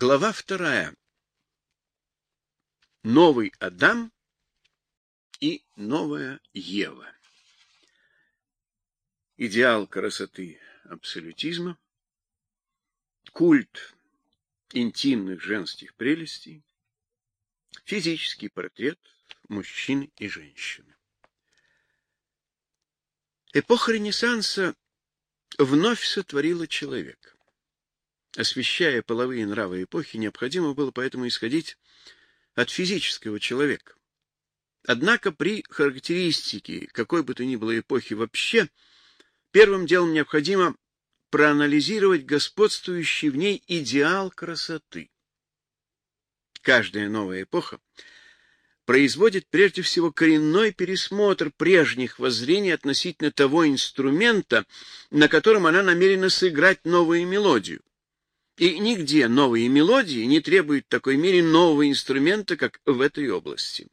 Глава вторая. Новый Адам и новая Ева. Идеал красоты абсолютизма, культ интимных женских прелестей, физический портрет мужчины и женщины. Эпоха Ренессанса вновь сотворила человека. Освещая половые нравы эпохи, необходимо было поэтому исходить от физического человека. Однако при характеристике какой бы то ни было эпохи вообще, первым делом необходимо проанализировать господствующий в ней идеал красоты. Каждая новая эпоха производит прежде всего коренной пересмотр прежних воззрений относительно того инструмента, на котором она намерена сыграть новую мелодию. И нигде новые мелодии не требуют такой мере нового инструмента, как в этой области.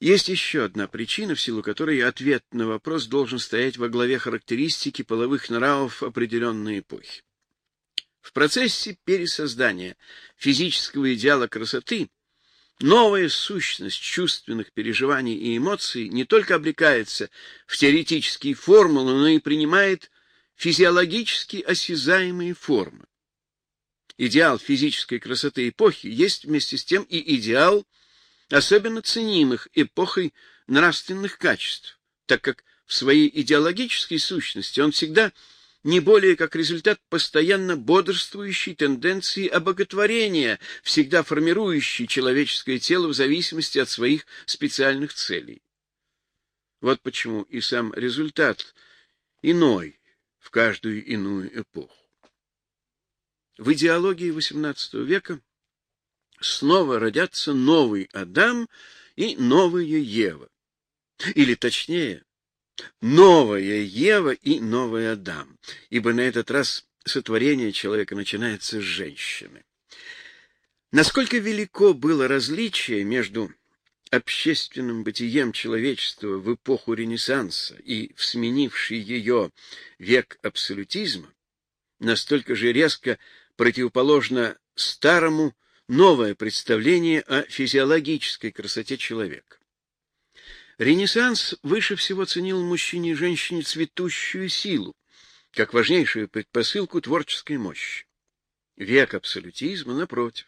Есть еще одна причина, в силу которой ответ на вопрос должен стоять во главе характеристики половых нравов определенной эпохи. В процессе пересоздания физического идеала красоты новая сущность чувственных переживаний и эмоций не только облекается в теоретические формулы, но и принимает физиологически осязаемые формы. Идеал физической красоты эпохи есть вместе с тем и идеал особенно ценимых эпохой нравственных качеств, так как в своей идеологической сущности он всегда не более как результат постоянно бодрствующей тенденции обоготворения, всегда формирующей человеческое тело в зависимости от своих специальных целей. Вот почему и сам результат иной в каждую иную эпоху. В идеологии XVIII века снова родятся новый Адам и новая Ева. Или точнее, новая Ева и новый Адам, ибо на этот раз сотворение человека начинается с женщины. Насколько велико было различие между общественным бытием человечества в эпоху Ренессанса и в сменивший ее век абсолютизма, настолько же резко противоположно старому новое представление о физиологической красоте человека. Ренессанс выше всего ценил мужчине и женщине цветущую силу, как важнейшую предпосылку творческой мощи. Век абсолютизма, напротив,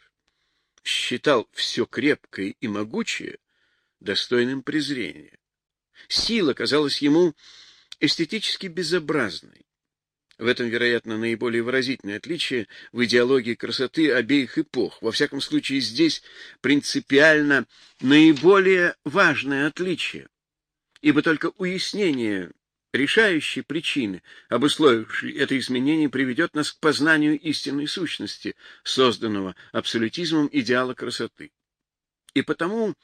считал все крепкое и могучее достойным презрения. Сила казалась ему эстетически безобразной, в этом, вероятно, наиболее выразительное отличие в идеологии красоты обеих эпох. Во всяком случае, здесь принципиально наиболее важное отличие, ибо только уяснение решающей причины, обусловившей это изменение, приведет нас к познанию истинной сущности, созданного абсолютизмом идеала красоты. И потому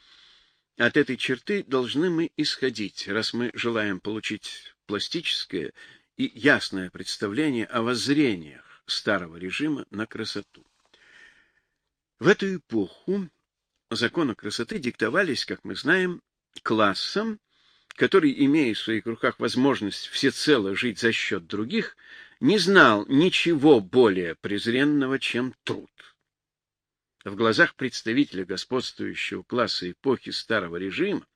от этой черты должны мы исходить, раз мы желаем получить пластическое и ясное представление о воззрениях старого режима на красоту. В эту эпоху законы красоты диктовались, как мы знаем, классом, который, имея в своих руках возможность всецело жить за счет других, не знал ничего более презренного, чем труд. В глазах представителя господствующего класса эпохи старого режима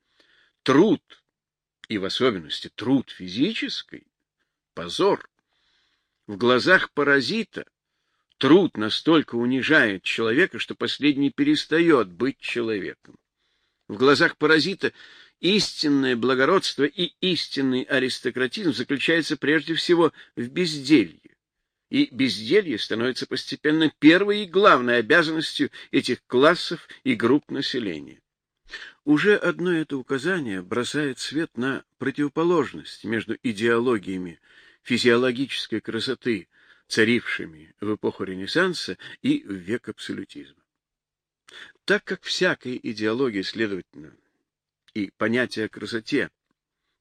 труд, и в особенности труд физический, позор. В глазах паразита труд настолько унижает человека, что последний перестает быть человеком. В глазах паразита истинное благородство и истинный аристократизм заключается прежде всего в безделье. И безделье становится постепенно первой и главной обязанностью этих классов и групп населения. Уже одно это указание бросает свет на противоположность между идеологиями физиологической красоты, царившими в эпоху Ренессанса и в век абсолютизма. Так как всякая идеология, следовательно, и понятие о красоте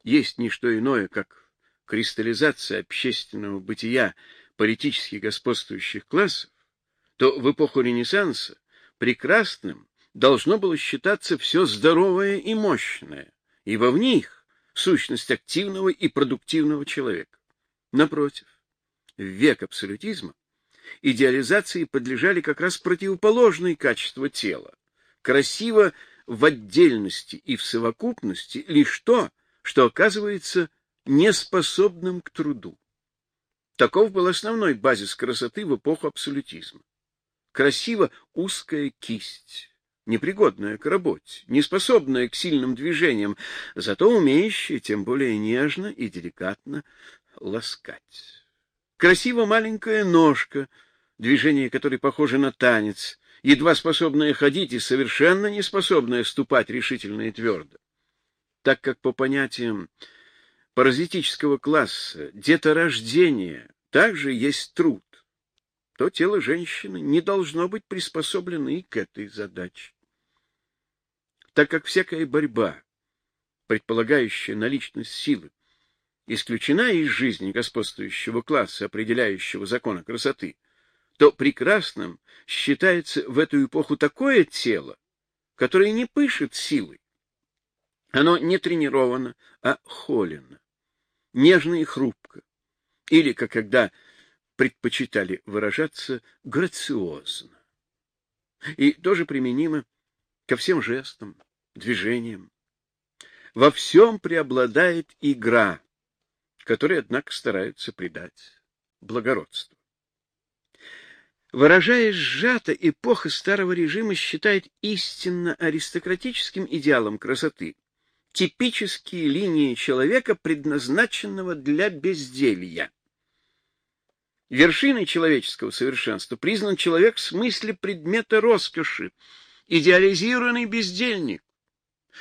есть не что иное, как кристаллизация общественного бытия политически господствующих классов, то в эпоху Ренессанса прекрасным должно было считаться все здоровое и мощное, ибо в них сущность активного и продуктивного человека. Напротив, в век абсолютизма идеализации подлежали как раз противоположные качества тела. Красиво в отдельности и в совокупности лишь то, что оказывается неспособным к труду. Таков был основной базис красоты в эпоху абсолютизма. Красиво узкая кисть, непригодная к работе, неспособная к сильным движениям, зато умеющая тем более нежно и деликатно ласкать. Красиво маленькая ножка, движение которой похоже на танец, едва способная ходить и совершенно не способная ступать решительно и твердо. Так как по понятиям паразитического класса деторождение также есть труд, то тело женщины не должно быть приспособлено и к этой задаче. Так как всякая борьба, предполагающая наличность силы, исключена из жизни господствующего класса, определяющего законы красоты, то прекрасным считается в эту эпоху такое тело, которое не пышет силой. Оно не тренировано, а холено, нежно и хрупко, или, как когда предпочитали выражаться, грациозно. И тоже применимо ко всем жестам, движениям. Во всем преобладает игра, которой, однако, стараются придать благородство. Выражаясь сжато, эпоха старого режима считает истинно аристократическим идеалом красоты типические линии человека, предназначенного для безделья. Вершиной человеческого совершенства признан человек в смысле предмета роскоши, идеализированный бездельник,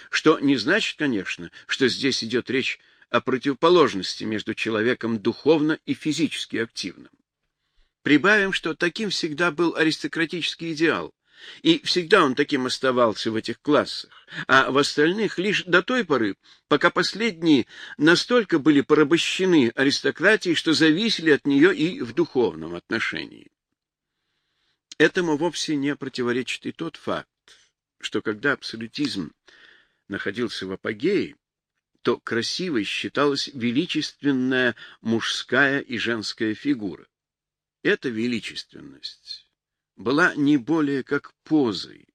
что не значит, конечно, что здесь идет речь о противоположности между человеком духовно и физически активным. Прибавим, что таким всегда был аристократический идеал, и всегда он таким оставался в этих классах, а в остальных лишь до той поры, пока последние настолько были порабощены аристократией, что зависели от нее и в духовном отношении. Этому вовсе не противоречит и тот факт, что когда абсолютизм находился в апогее, то красивой считалась величественная мужская и женская фигура. Эта величественность была не более как позой,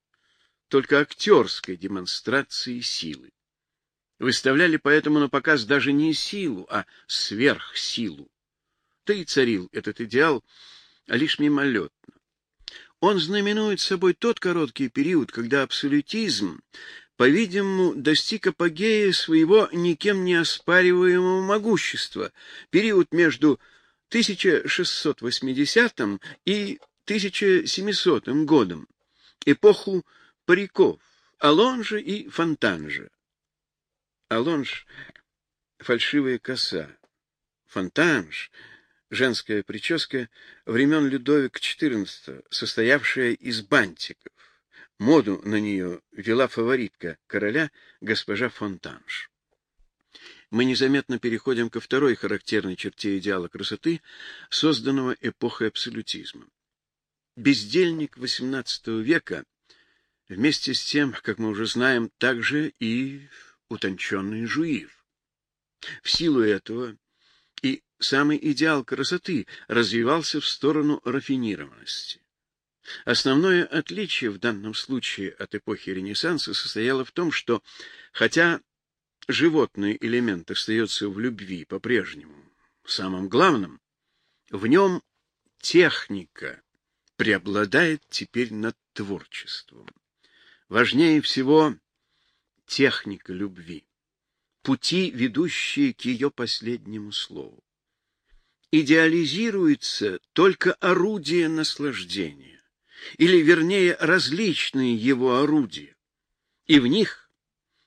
только актерской демонстрацией силы. Выставляли поэтому на показ даже не силу, а сверхсилу. Да и царил этот идеал лишь мимолетно. Он знаменует собой тот короткий период, когда абсолютизм по-видимому, достиг апогея своего никем не оспариваемого могущества, период между 1680 и 1700 годом, эпоху париков, Алонжа и Фонтанжа. Алонж — фальшивая коса, Фонтанж — женская прическа времен Людовика XIV, состоявшая из бантиков. Моду на нее вела фаворитка короля, госпожа Фонтанж. Мы незаметно переходим ко второй характерной черте идеала красоты, созданного эпохой абсолютизма. Бездельник XVIII века, вместе с тем, как мы уже знаем, также и утонченный жуир. В силу этого и самый идеал красоты развивался в сторону рафинированности. Основное отличие в данном случае от эпохи Ренессанса состояло в том, что хотя животный элемент остается в любви по-прежнему самым главным, в нем техника преобладает теперь над творчеством. Важнее всего техника любви, пути, ведущие к ее последнему слову. Идеализируется только орудие наслаждения или, вернее, различные его орудия, и в них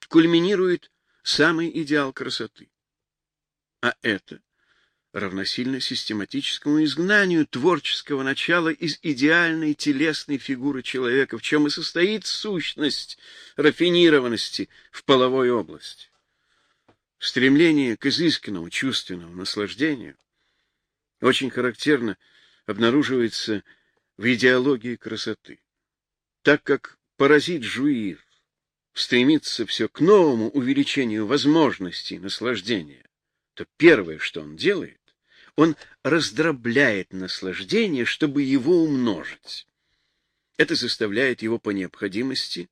кульминирует самый идеал красоты. А это равносильно систематическому изгнанию творческого начала из идеальной телесной фигуры человека, в чем и состоит сущность рафинированности в половой области. Стремление к изысканному чувственному наслаждению очень характерно обнаруживается в идеологии красоты. Так как паразит Жуир стремится все к новому увеличению возможностей наслаждения, то первое, что он делает, Он раздробляет наслаждение, чтобы его умножить. Это заставляет его по необходимости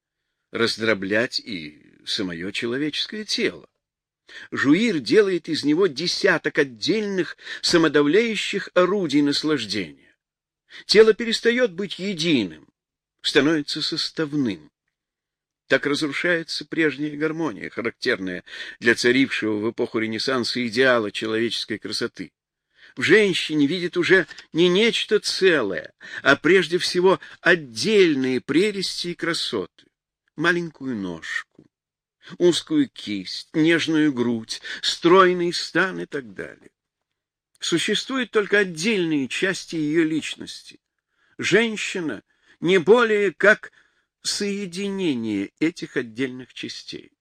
раздроблять и самое человеческое тело. Жуир делает из него десяток отдельных самодавляющих орудий наслаждения. Тело перестает быть единым, становится составным. Так разрушается прежняя гармония, характерная для царившего в эпоху Ренессанса идеала человеческой красоты. В женщине видит уже не нечто целое, а прежде всего отдельные прелести и красоты. Маленькую ножку, узкую кисть, нежную грудь, стройный стан и так далее. Существуют только отдельные части ее личности. Женщина не более как соединение этих отдельных частей.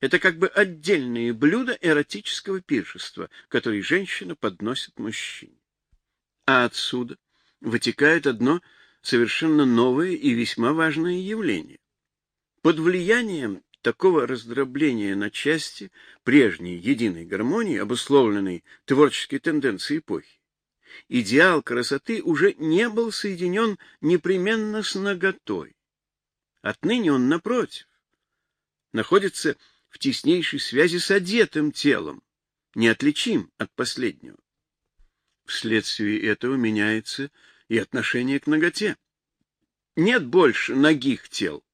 Это как бы отдельные блюда эротического пиршества, которые женщина подносит мужчине. А отсюда вытекает одно совершенно новое и весьма важное явление. Под влиянием такого раздробления на части прежней единой гармонии, обусловленной творческой тенденцией эпохи, идеал красоты уже не был соединен непременно с наготой. Отныне он, напротив, находится в теснейшей связи с одетым телом, неотличим от последнего. Вследствие этого меняется и отношение к ноготе. Нет больше ногих тел.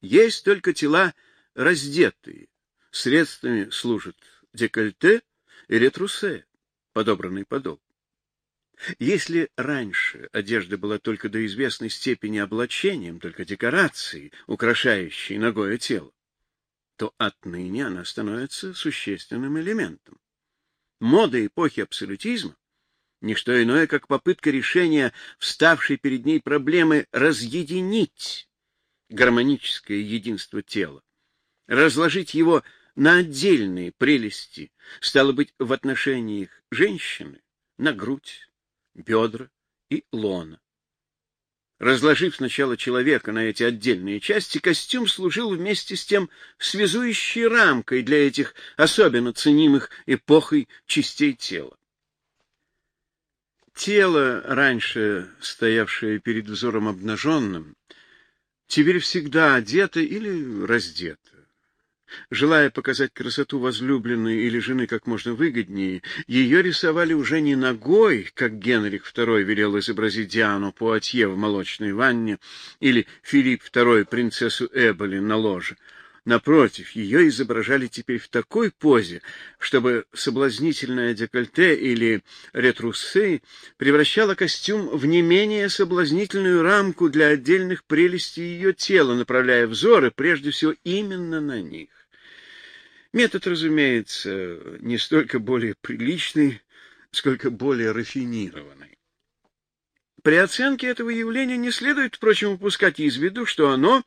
Есть только тела раздетые. Средствами служат декольте и ретрусе, подобранный подол. Если раньше одежда была только до известной степени облачением, только декорацией, украшающей ногое тело, то отныне она становится существенным элементом. Мода эпохи абсолютизма — ничто иное, как попытка решения вставшей перед ней проблемы разъединить гармоническое единство тела, разложить его на отдельные прелести, стало быть, в отношениях женщины на грудь, бедра и лона. Разложив сначала человека на эти отдельные части, костюм служил вместе с тем связующей рамкой для этих особенно ценимых эпохой частей тела. Тело, раньше стоявшее перед взором обнаженным, теперь всегда одето или раздето. Желая показать красоту возлюбленной или жены как можно выгоднее, ее рисовали уже не ногой, как Генрих II велел изобразить Диану Пуатье в молочной ванне или Филипп II принцессу Эболи на ложе. Напротив, ее изображали теперь в такой позе, чтобы соблазнительное декольте или ретрусы превращало костюм в не менее соблазнительную рамку для отдельных прелестей ее тела, направляя взоры прежде всего именно на них. Метод, разумеется, не столько более приличный, сколько более рафинированный. При оценке этого явления не следует, впрочем, упускать из виду, что оно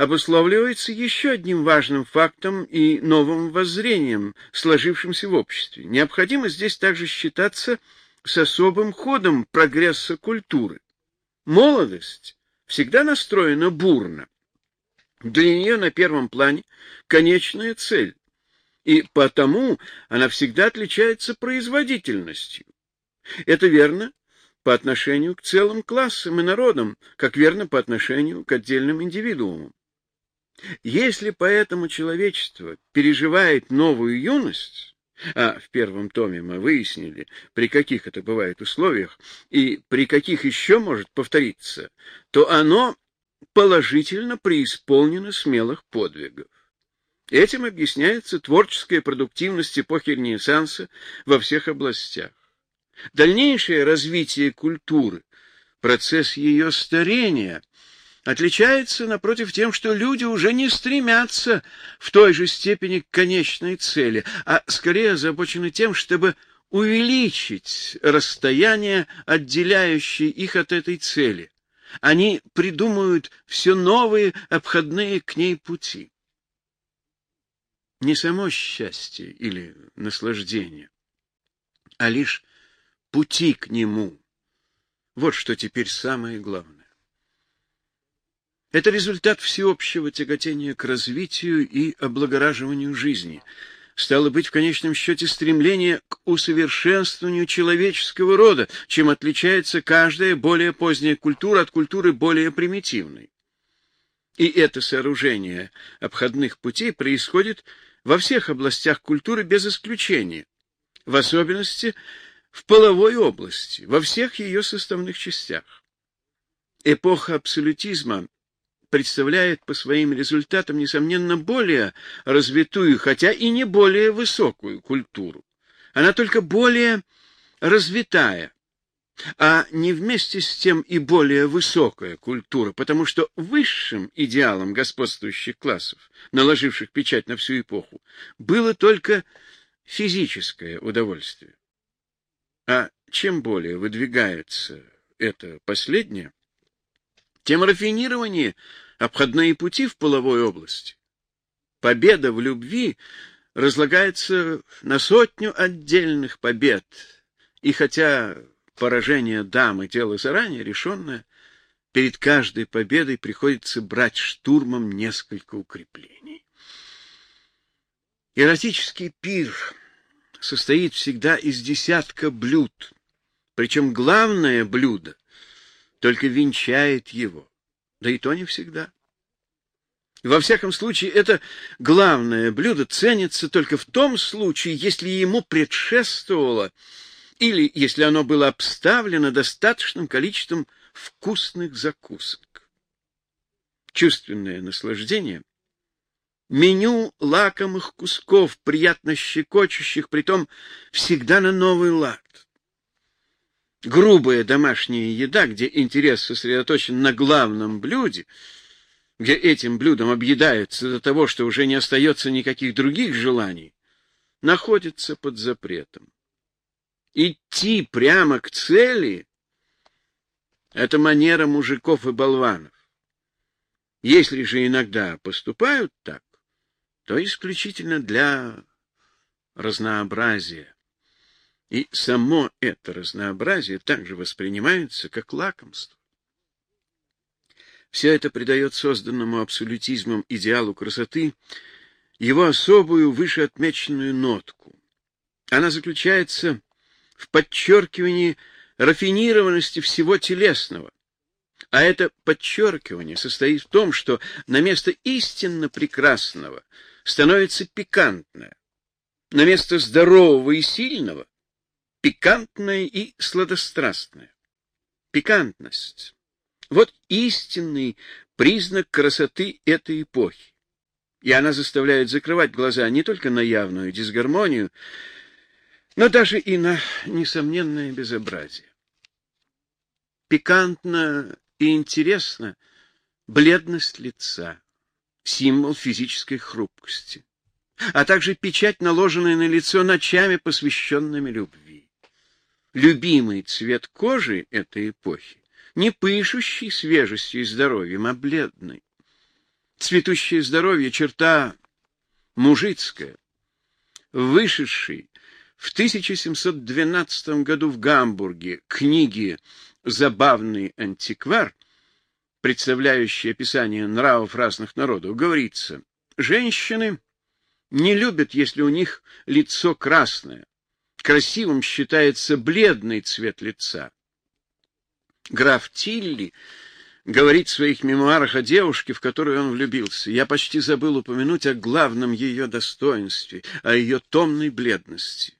обусловливается еще одним важным фактом и новым воззрением, сложившимся в обществе. Необходимо здесь также считаться с особым ходом прогресса культуры. Молодость всегда настроена бурно. Для нее на первом плане конечная цель и потому она всегда отличается производительностью. Это верно по отношению к целым классам и народам, как верно по отношению к отдельным индивидуумам. Если поэтому человечество переживает новую юность, а в первом томе мы выяснили, при каких это бывает условиях и при каких еще может повториться, то оно положительно преисполнено смелых подвигов. Этим объясняется творческая продуктивность эпохи Ренессанса во всех областях. Дальнейшее развитие культуры, процесс ее старения, отличается, напротив, тем, что люди уже не стремятся в той же степени к конечной цели, а скорее озабочены тем, чтобы увеличить расстояние, отделяющее их от этой цели. Они придумают все новые обходные к ней пути не само счастье или наслаждение, а лишь пути к нему. Вот что теперь самое главное. Это результат всеобщего тяготения к развитию и облагораживанию жизни, стало быть в конечном счете стремление к усовершенствованию человеческого рода, чем отличается каждая более поздняя культура от культуры более примитивной. И это сооружение обходных путей происходит во всех областях культуры без исключения, в особенности в половой области, во всех ее составных частях. Эпоха абсолютизма представляет по своим результатам, несомненно, более развитую, хотя и не более высокую культуру. Она только более развитая, а не вместе с тем и более высокая культура, потому что высшим идеалом господствующих классов, наложивших печать на всю эпоху, было только физическое удовольствие. А чем более выдвигается это последнее, тем рафинированнее обходные пути в половой области. Победа в любви разлагается на сотню отдельных побед, и хотя поражение дамы дело заранее решенное, перед каждой победой приходится брать штурмом несколько укреплений. Эротический пир состоит всегда из десятка блюд, причем главное блюдо только венчает его, да и то не всегда. Во всяком случае, это главное блюдо ценится только в том случае, если ему предшествовало или если оно было обставлено достаточным количеством вкусных закусок. Чувственное наслаждение меню лакомых кусков, приятно щекочущих, притом всегда на новый лад грубая домашняя еда, где интерес сосредоточен на главном блюде, где этим блюдом объедаются до того, что уже не остается никаких других желаний, находится под запретом. Идти прямо к цели — это манера мужиков и болванов. Если же иногда поступают так, то исключительно для разнообразия. И само это разнообразие также воспринимается как лакомство. Все это придает созданному абсолютизмом идеалу красоты его особую вышеотмеченную нотку. Она заключается в подчеркивании рафинированности всего телесного. А это подчеркивание состоит в том, что на место истинно прекрасного становится пикантное, на место здорового и сильного пикантное и сладострастное. Пикантность. Вот истинный признак красоты этой эпохи. И она заставляет закрывать глаза не только на явную дисгармонию, но даже и на несомненное безобразие. Пикантно и интересно бледность лица, символ физической хрупкости, а также печать, наложенная на лицо ночами, посвященными любви любимый цвет кожи этой эпохи, не пышущий свежестью и здоровьем, а бледный. Цветущее здоровье — черта мужицкая. Вышедший в 1712 году в Гамбурге книги «Забавный антиквар», представляющий описание нравов разных народов, говорится, женщины не любят, если у них лицо красное, Красивым считается бледный цвет лица. Граф Тилли говорит в своих мемуарах о девушке, в которую он влюбился. Я почти забыл упомянуть о главном ее достоинстве, о ее томной бледности.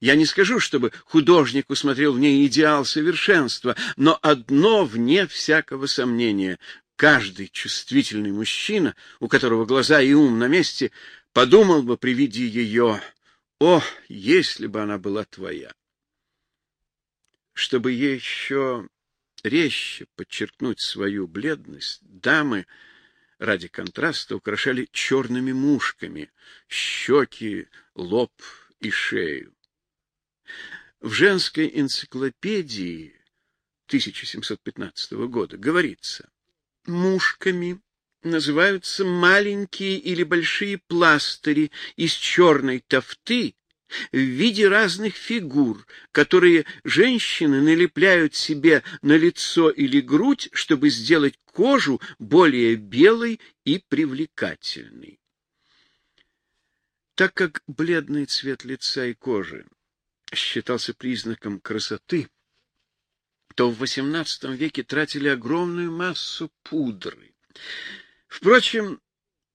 Я не скажу, чтобы художник усмотрел в ней идеал совершенства, но одно вне всякого сомнения. Каждый чувствительный мужчина, у которого глаза и ум на месте, подумал бы при виде ее о, если бы она была твоя! Чтобы еще резче подчеркнуть свою бледность, дамы ради контраста украшали черными мушками щеки, лоб и шею. В женской энциклопедии 1715 года говорится, мушками называются маленькие или большие пластыри из черной тофты в виде разных фигур, которые женщины налепляют себе на лицо или грудь, чтобы сделать кожу более белой и привлекательной. Так как бледный цвет лица и кожи считался признаком красоты, то в XVIII веке тратили огромную массу пудры. Впрочем,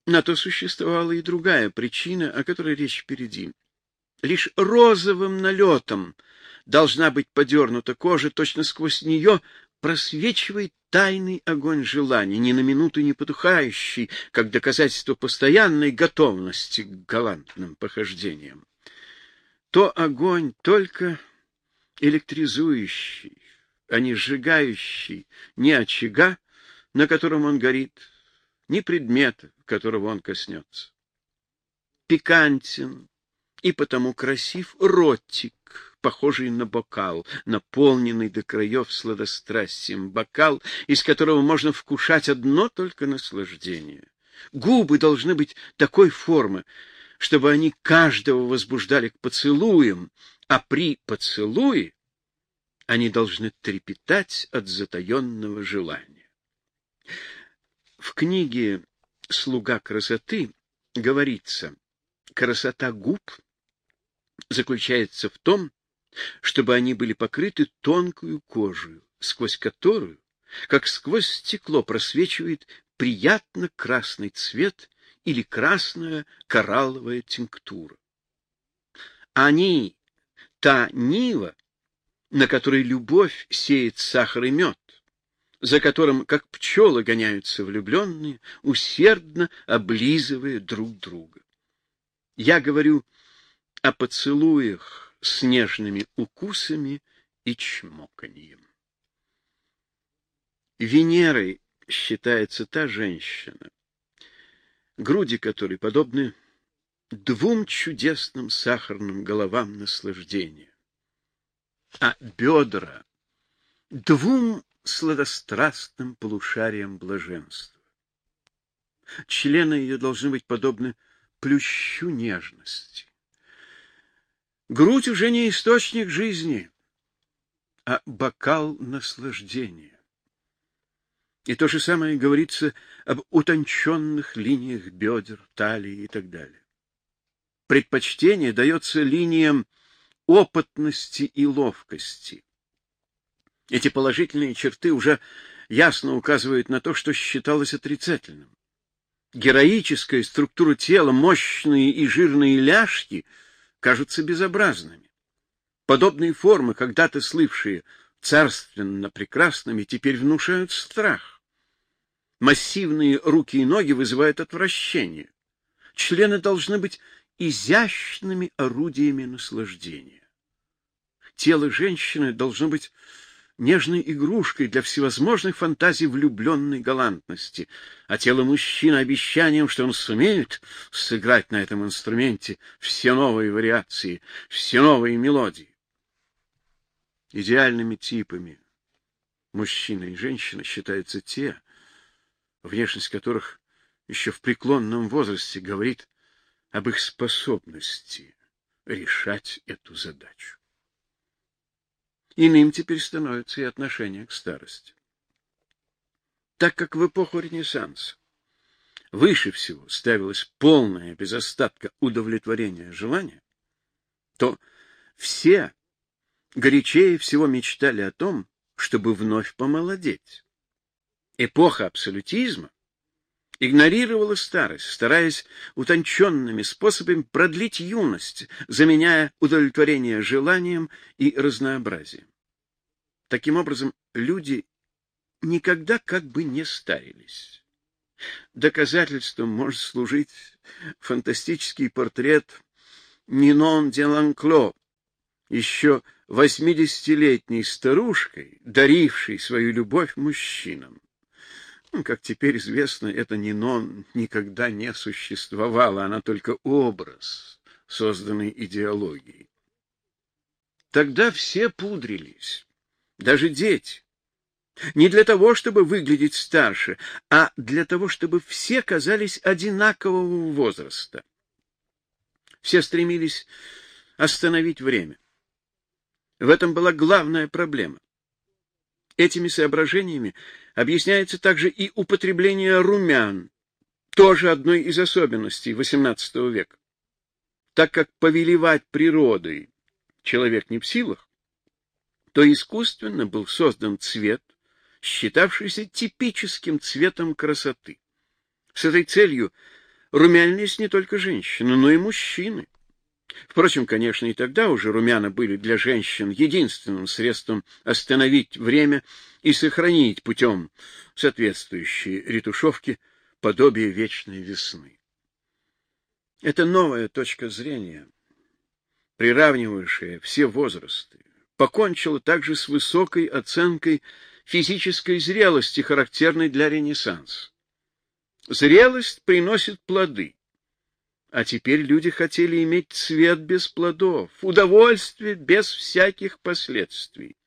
на то существовала и другая причина, о которой речь впереди. Лишь розовым налетом должна быть подернута кожа, точно сквозь нее просвечивает тайный огонь желаний, ни на минуту не потухающий, как доказательство постоянной готовности к галантным похождениям. То огонь только электризующий, а не сжигающий ни очага, на котором он горит, ни предмета, которого он коснется. Пикантен и потому красив ротик, похожий на бокал, наполненный до краев сладострастием, бокал, из которого можно вкушать одно только наслаждение. Губы должны быть такой формы, чтобы они каждого возбуждали к поцелуям, а при поцелуе они должны трепетать от затаенного желания. В книге «Слуга красоты» говорится, красота губ заключается в том, чтобы они были покрыты тонкую кожей, сквозь которую, как сквозь стекло, просвечивает приятно красный цвет или красная коралловая тинктура. Они — та нива, на которой любовь сеет сахар и мед, за которым, как пчелы, гоняются влюбленные, усердно облизывая друг друга. Я говорю о поцелуях, с нежными укусами и чмоканьем. Венерой считается та женщина, груди которой подобны двум чудесным сахарным головам наслаждения, а бедра — двум сладострастным полушариям блаженства. Члены ее должны быть подобны плющу нежности. Грудь уже не источник жизни, а бокал наслаждения. И то же самое говорится об утонченных линиях бедер, талии и так далее. Предпочтение дается линиям опытности и ловкости. Эти положительные черты уже ясно указывают на то, что считалось отрицательным. Героическая структура тела, мощные и жирные ляжки — кажутся безобразными. Подобные формы, когда-то слывшие царственно прекрасными, теперь внушают страх. Массивные руки и ноги вызывают отвращение. Члены должны быть изящными орудиями наслаждения. Тело женщины должно быть нежной игрушкой для всевозможных фантазий влюбленной галантности, а тело мужчины обещанием, что он сумеет сыграть на этом инструменте все новые вариации, все новые мелодии. Идеальными типами мужчина и женщина считаются те, внешность которых еще в преклонном возрасте говорит об их способности решать эту задачу. Иным теперь становится и отношение к старости. Так как в эпоху Ренессанса выше всего ставилось полное без остатка удовлетворение желания, то все горячее всего мечтали о том, чтобы вновь помолодеть. Эпоха абсолютизма игнорировала старость, стараясь утонченными способами продлить юность, заменяя удовлетворение желанием и разнообразием. Таким образом, люди никогда как бы не старились. Доказательством может служить фантастический портрет Нинон де Ланкло, еще восьмидесятилетней старушкой, дарившей свою любовь мужчинам. Как теперь известно, это Нинон никогда не существовало, она только образ, созданный идеологией. Тогда все пудрились даже дети. Не для того, чтобы выглядеть старше, а для того, чтобы все казались одинакового возраста. Все стремились остановить время. В этом была главная проблема. Этими соображениями объясняется также и употребление румян, тоже одной из особенностей XVIII века. Так как повелевать природой человек не в силах, то искусственно был создан цвет, считавшийся типическим цветом красоты. С этой целью румянились не только женщины, но и мужчины. Впрочем, конечно, и тогда уже румяна были для женщин единственным средством остановить время и сохранить путем соответствующей ретушевки подобие вечной весны. Это новая точка зрения, приравнивающая все возрасты, покончила также с высокой оценкой физической зрелости, характерной для Ренессанса. Зрелость приносит плоды. А теперь люди хотели иметь цвет без плодов, удовольствие без всяких последствий.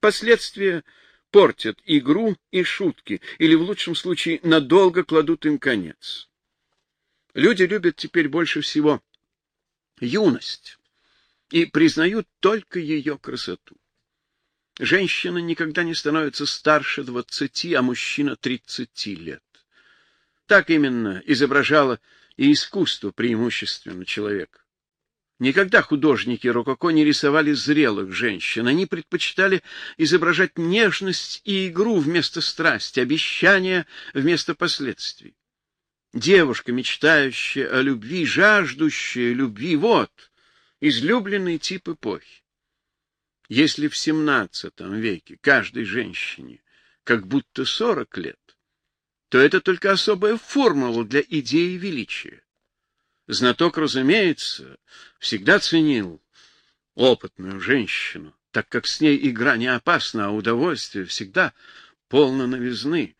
Последствия портят игру и шутки, или в лучшем случае надолго кладут им конец. Люди любят теперь больше всего юность и признают только ее красоту. Женщина никогда не становится старше двадцати, а мужчина тридцати лет. Так именно изображало и искусство преимущественно человека. Никогда художники рококо не рисовали зрелых женщин. Они предпочитали изображать нежность и игру вместо страсти, обещания вместо последствий. Девушка, мечтающая о любви, жаждущая любви — вот излюбленный тип эпохи. Если в XVII веке каждой женщине как будто сорок лет, то это только особая формула для идеи величия. Знаток, разумеется, всегда ценил опытную женщину, так как с ней игра не опасна, а удовольствие всегда полно новизны.